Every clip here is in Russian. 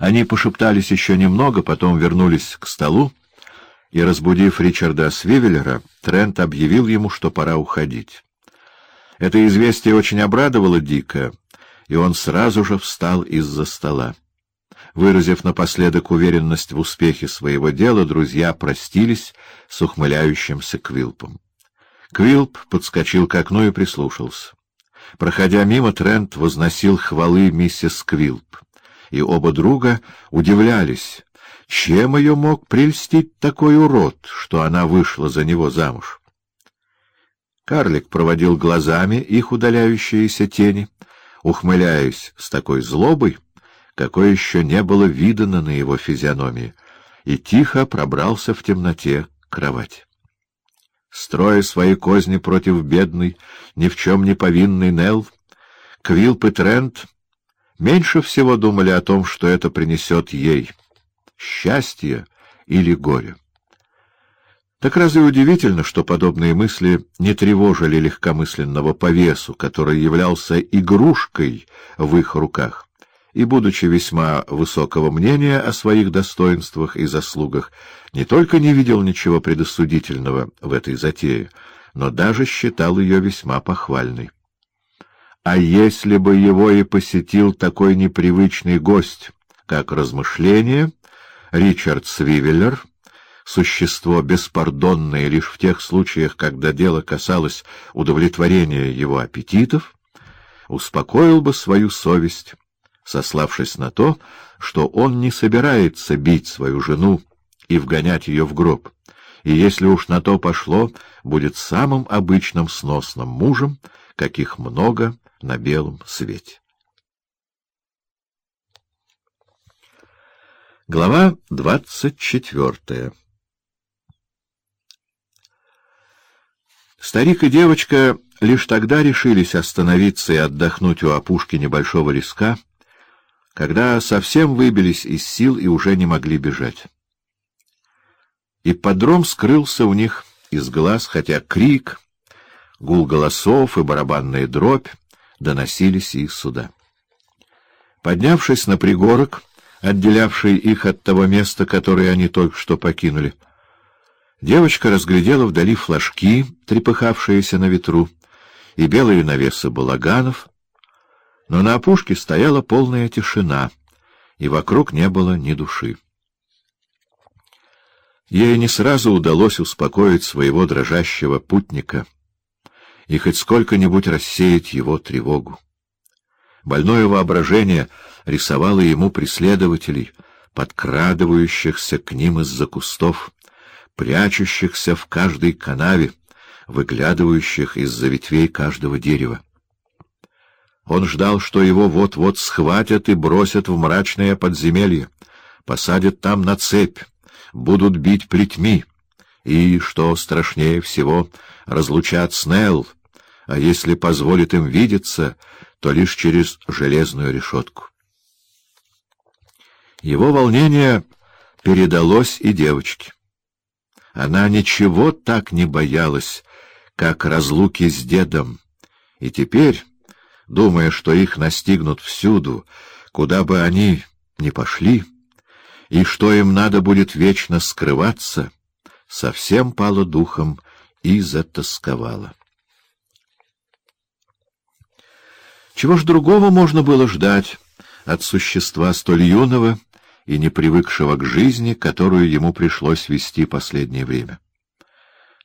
Они пошептались еще немного, потом вернулись к столу, и, разбудив Ричарда Свивеллера, Трент объявил ему, что пора уходить. Это известие очень обрадовало Дика, и он сразу же встал из-за стола. Выразив напоследок уверенность в успехе своего дела, друзья простились с ухмыляющимся Квилпом. Квилп подскочил к окну и прислушался. Проходя мимо, Трент возносил хвалы миссис Квилп, и оба друга удивлялись, чем ее мог прельстить такой урод, что она вышла за него замуж. Карлик проводил глазами их удаляющиеся тени, ухмыляясь с такой злобой, какой еще не было видано на его физиономии, и тихо пробрался в темноте кровать. Строя свои козни против бедной, ни в чем не повинной Нелл, Квилп и Трент меньше всего думали о том, что это принесет ей — счастье или горе. Так разве удивительно, что подобные мысли не тревожили легкомысленного повесу, который являлся игрушкой в их руках? и, будучи весьма высокого мнения о своих достоинствах и заслугах, не только не видел ничего предосудительного в этой затее, но даже считал ее весьма похвальной. А если бы его и посетил такой непривычный гость, как размышление, Ричард Свивеллер, существо беспардонное лишь в тех случаях, когда дело касалось удовлетворения его аппетитов, успокоил бы свою совесть сославшись на то, что он не собирается бить свою жену и вгонять ее в гроб, и если уж на то пошло, будет самым обычным сносным мужем, каких много на белом свете. Глава двадцать четвертая Старик и девочка лишь тогда решились остановиться и отдохнуть у опушки небольшого леска, когда совсем выбились из сил и уже не могли бежать. И подром скрылся у них из глаз, хотя крик, гул голосов и барабанная дробь доносились и сюда. Поднявшись на пригорок, отделявший их от того места, которое они только что покинули, девочка разглядела вдали флажки, трепыхавшиеся на ветру, и белые навесы балаганов, но на опушке стояла полная тишина, и вокруг не было ни души. Ей не сразу удалось успокоить своего дрожащего путника и хоть сколько-нибудь рассеять его тревогу. Больное воображение рисовало ему преследователей, подкрадывающихся к ним из-за кустов, прячущихся в каждой канаве, выглядывающих из-за ветвей каждого дерева. Он ждал, что его вот-вот схватят и бросят в мрачное подземелье, посадят там на цепь, будут бить плетьми, и, что страшнее всего, разлучат с Нелл, а если позволит им видеться, то лишь через железную решетку. Его волнение передалось и девочке. Она ничего так не боялась, как разлуки с дедом, и теперь думая, что их настигнут всюду, куда бы они ни пошли, и что им надо будет вечно скрываться, совсем пало духом и затасковала. Чего ж другого можно было ждать от существа столь юного и не привыкшего к жизни, которую ему пришлось вести последнее время?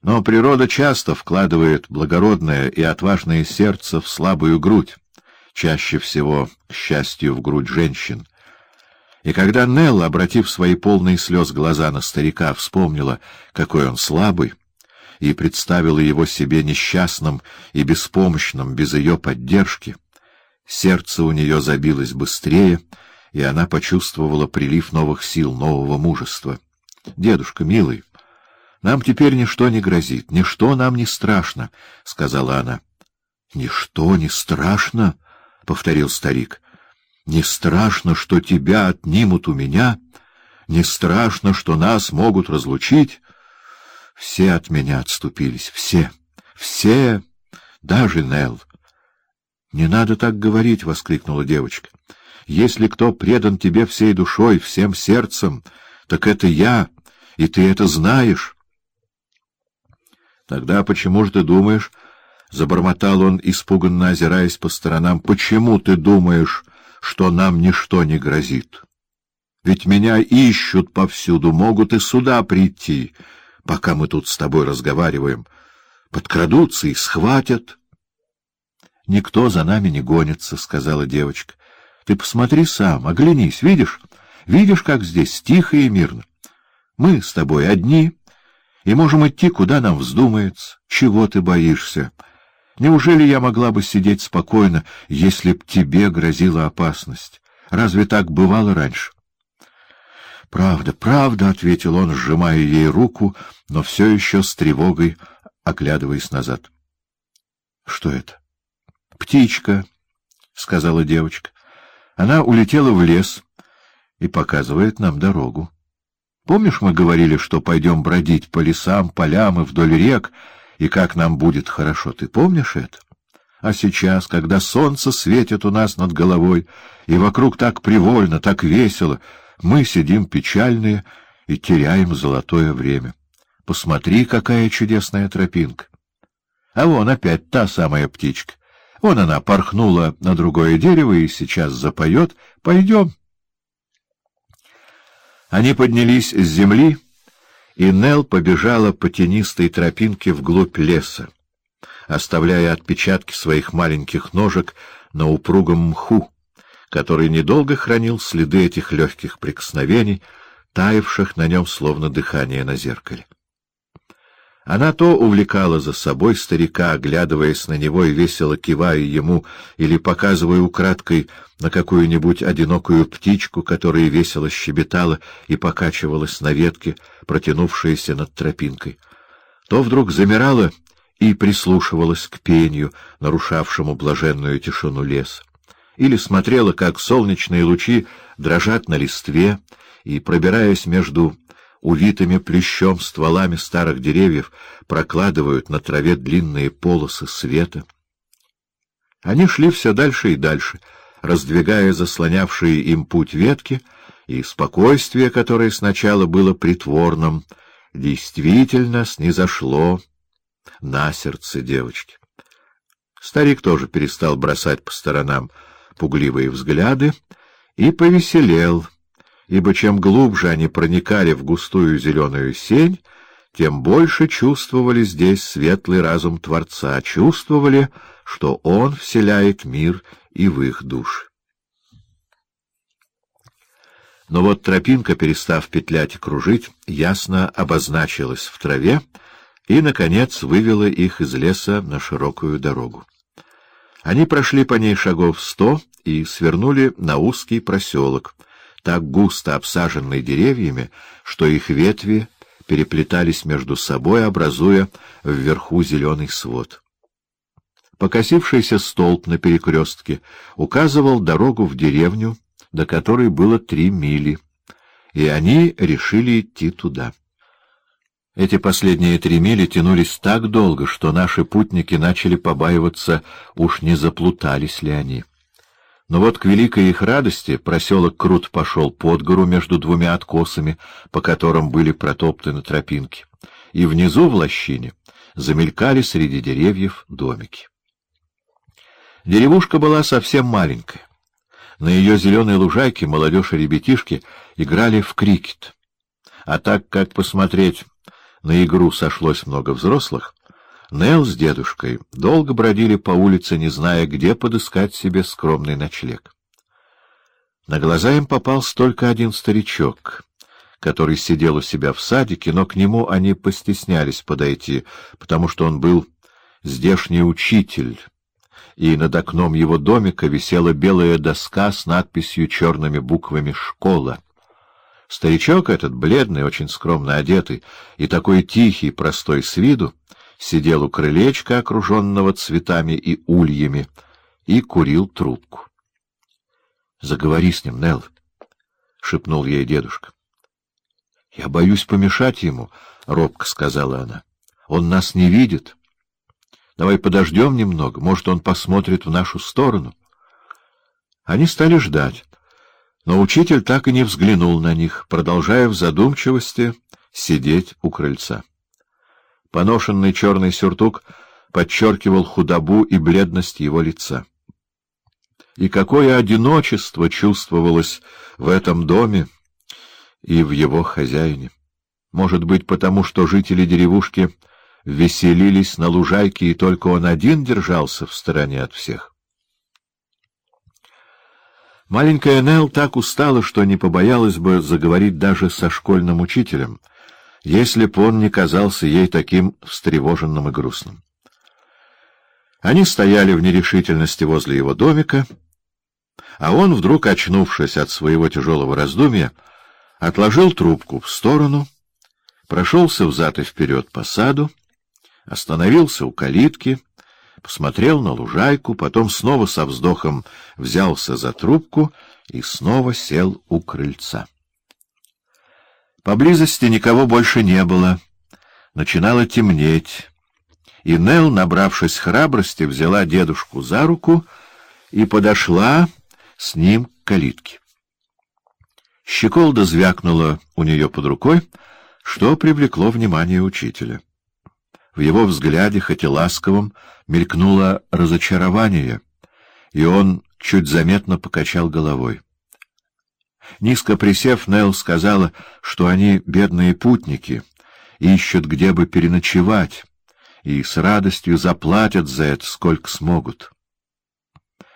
Но природа часто вкладывает благородное и отважное сердце в слабую грудь, чаще всего, к счастью, в грудь женщин. И когда Нелла, обратив свои полные слез глаза на старика, вспомнила, какой он слабый, и представила его себе несчастным и беспомощным без ее поддержки, сердце у нее забилось быстрее, и она почувствовала прилив новых сил, нового мужества. — Дедушка, милый, — нам теперь ничто не грозит, ничто нам не страшно, — сказала она. — Ничто не страшно, — повторил старик. — Не страшно, что тебя отнимут у меня, не страшно, что нас могут разлучить. Все от меня отступились, все, все, даже Нелл. — Не надо так говорить, — воскликнула девочка. Если кто предан тебе всей душой, всем сердцем, так это я, и ты это знаешь. Тогда почему же ты думаешь, — забормотал он, испуганно озираясь по сторонам, — почему ты думаешь, что нам ничто не грозит? Ведь меня ищут повсюду, могут и сюда прийти, пока мы тут с тобой разговариваем. Подкрадутся и схватят. — Никто за нами не гонится, — сказала девочка. — Ты посмотри сам, оглянись, видишь? Видишь, как здесь тихо и мирно? Мы с тобой одни и можем идти, куда нам вздумается. Чего ты боишься? Неужели я могла бы сидеть спокойно, если б тебе грозила опасность? Разве так бывало раньше? — Правда, правда, — ответил он, сжимая ей руку, но все еще с тревогой оглядываясь назад. — Что это? — Птичка, — сказала девочка. Она улетела в лес и показывает нам дорогу. Помнишь, мы говорили, что пойдем бродить по лесам, полям и вдоль рек, и как нам будет хорошо? Ты помнишь это? А сейчас, когда солнце светит у нас над головой, и вокруг так привольно, так весело, мы сидим печальные и теряем золотое время. Посмотри, какая чудесная тропинка! А вон опять та самая птичка. Вон она порхнула на другое дерево и сейчас запоет. Пойдем. Они поднялись с земли, и Нел побежала по тенистой тропинке вглубь леса, оставляя отпечатки своих маленьких ножек на упругом мху, который недолго хранил следы этих легких прикосновений, таявших на нем словно дыхание на зеркале. Она то увлекала за собой старика, оглядываясь на него и весело кивая ему, или показывая украдкой на какую-нибудь одинокую птичку, которая весело щебетала и покачивалась на ветке, протянувшейся над тропинкой, то вдруг замирала и прислушивалась к пению, нарушавшему блаженную тишину леса, или смотрела, как солнечные лучи дрожат на листве и, пробираясь между увитыми плещом стволами старых деревьев, прокладывают на траве длинные полосы света. Они шли все дальше и дальше, раздвигая заслонявшие им путь ветки, и спокойствие, которое сначала было притворным, действительно снизошло на сердце девочки. Старик тоже перестал бросать по сторонам пугливые взгляды и повеселел — ибо чем глубже они проникали в густую зеленую сень, тем больше чувствовали здесь светлый разум Творца, чувствовали, что Он вселяет мир и в их души. Но вот тропинка, перестав петлять и кружить, ясно обозначилась в траве и, наконец, вывела их из леса на широкую дорогу. Они прошли по ней шагов сто и свернули на узкий проселок, так густо обсаженный деревьями, что их ветви переплетались между собой, образуя вверху зеленый свод. Покосившийся столб на перекрестке указывал дорогу в деревню, до которой было три мили, и они решили идти туда. Эти последние три мили тянулись так долго, что наши путники начали побаиваться, уж не заплутались ли они. Но вот к великой их радости проселок Крут пошел под гору между двумя откосами, по которым были протоптаны тропинки, и внизу в лощине замелькали среди деревьев домики. Деревушка была совсем маленькая. На ее зеленой лужайке молодежь и ребятишки играли в крикет. А так как посмотреть на игру сошлось много взрослых, Нел с дедушкой долго бродили по улице, не зная, где подыскать себе скромный ночлег. На глаза им попался только один старичок, который сидел у себя в садике, но к нему они постеснялись подойти, потому что он был здешний учитель, и над окном его домика висела белая доска с надписью черными буквами «Школа». Старичок этот, бледный, очень скромно одетый и такой тихий, простой с виду, сидел у крылечка, окруженного цветами и ульями, и курил трубку. — Заговори с ним, Нелл, — шепнул ей дедушка. — Я боюсь помешать ему, — робко сказала она. — Он нас не видит. Давай подождем немного, может, он посмотрит в нашу сторону. Они стали ждать. Но учитель так и не взглянул на них, продолжая в задумчивости сидеть у крыльца. Поношенный черный сюртук подчеркивал худобу и бледность его лица. И какое одиночество чувствовалось в этом доме и в его хозяине. Может быть, потому что жители деревушки веселились на лужайке, и только он один держался в стороне от всех. Маленькая Нелл так устала, что не побоялась бы заговорить даже со школьным учителем, если б он не казался ей таким встревоженным и грустным. Они стояли в нерешительности возле его домика, а он, вдруг очнувшись от своего тяжелого раздумья, отложил трубку в сторону, прошелся взад и вперед по саду, остановился у калитки — посмотрел на лужайку, потом снова со вздохом взялся за трубку и снова сел у крыльца. Поблизости никого больше не было. Начинало темнеть, и Нел, набравшись храбрости, взяла дедушку за руку и подошла с ним к калитке. Щеколда звякнула у нее под рукой, что привлекло внимание учителя. В его взгляде, хоть и ласковом, мелькнуло разочарование, и он чуть заметно покачал головой. Низко присев, Нелл сказала, что они бедные путники, ищут, где бы переночевать, и с радостью заплатят за это, сколько смогут.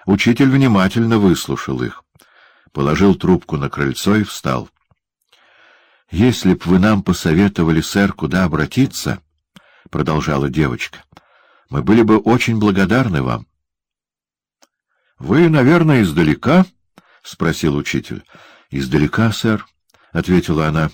Учитель внимательно выслушал их, положил трубку на крыльцо и встал. — Если б вы нам посоветовали, сэр, куда обратиться... — продолжала девочка. — Мы были бы очень благодарны вам. — Вы, наверное, издалека? — спросил учитель. — Издалека, сэр, — ответила она.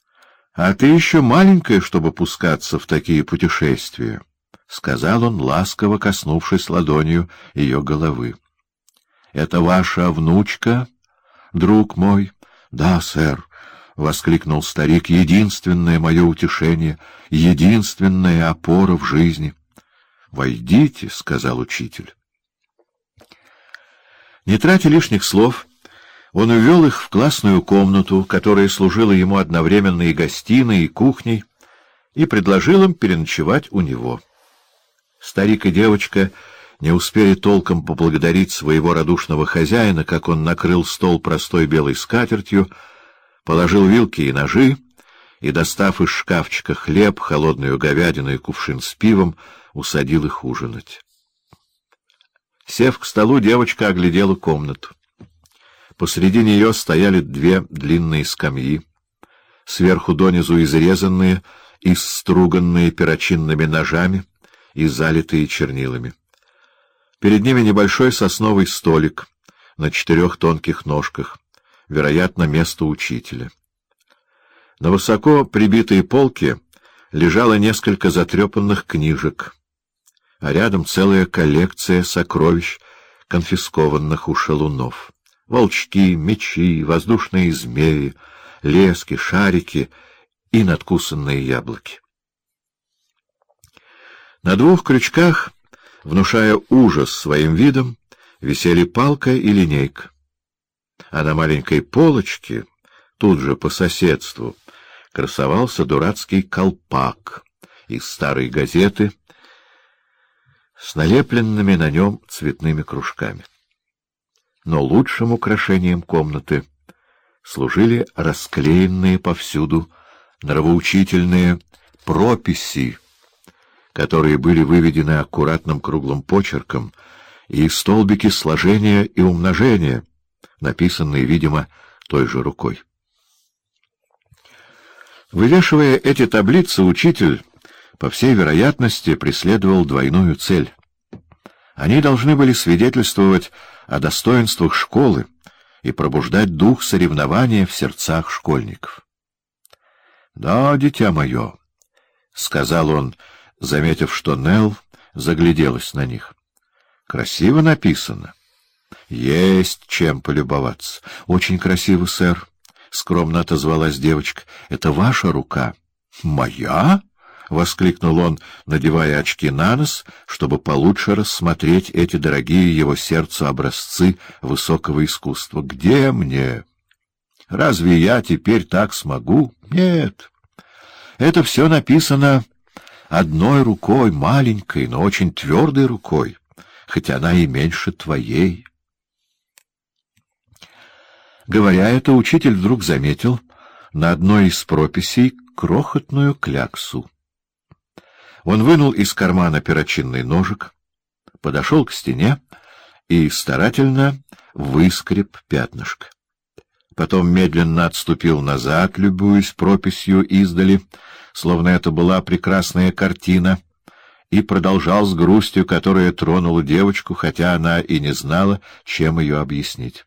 — А ты еще маленькая, чтобы пускаться в такие путешествия, — сказал он, ласково коснувшись ладонью ее головы. — Это ваша внучка, друг мой? — Да, сэр, — воскликнул старик, — единственное мое утешение, единственная опора в жизни. — Войдите, — сказал учитель. Не тратя лишних слов, он увел их в классную комнату, которая служила ему одновременно и гостиной, и кухней, и предложил им переночевать у него. Старик и девочка не успели толком поблагодарить своего радушного хозяина, как он накрыл стол простой белой скатертью, положил вилки и ножи и, достав из шкафчика хлеб, холодную говядину и кувшин с пивом, усадил их ужинать. Сев к столу, девочка оглядела комнату. Посреди нее стояли две длинные скамьи, сверху донизу изрезанные и струганные перочинными ножами и залитые чернилами. Перед ними небольшой сосновый столик на четырех тонких ножках — вероятно, место учителя. На высоко прибитой полке лежало несколько затрепанных книжек, а рядом целая коллекция сокровищ, конфискованных у шалунов. Волчки, мечи, воздушные змеи, лески, шарики и надкусанные яблоки. На двух крючках, внушая ужас своим видом, висели палка и линейка а на маленькой полочке, тут же по соседству, красовался дурацкий колпак из старой газеты с налепленными на нем цветными кружками. Но лучшим украшением комнаты служили расклеенные повсюду нравоучительные прописи, которые были выведены аккуратным круглым почерком, и столбики сложения и умножения — написанные, видимо, той же рукой. Вывешивая эти таблицы, учитель, по всей вероятности, преследовал двойную цель. Они должны были свидетельствовать о достоинствах школы и пробуждать дух соревнования в сердцах школьников. — Да, дитя мое, — сказал он, заметив, что Нелл загляделась на них. — Красиво написано. — Есть чем полюбоваться. — Очень красиво, сэр, — скромно отозвалась девочка. — Это ваша рука? — Моя? — воскликнул он, надевая очки на нос, чтобы получше рассмотреть эти дорогие его сердцу образцы высокого искусства. — Где мне? Разве я теперь так смогу? Нет. Это все написано одной рукой, маленькой, но очень твердой рукой, хоть она и меньше твоей. Говоря это, учитель вдруг заметил на одной из прописей крохотную кляксу. Он вынул из кармана перочинный ножик, подошел к стене и старательно выскреб пятнышко. Потом медленно отступил назад, любуясь прописью издали, словно это была прекрасная картина, и продолжал с грустью, которая тронула девочку, хотя она и не знала, чем ее объяснить.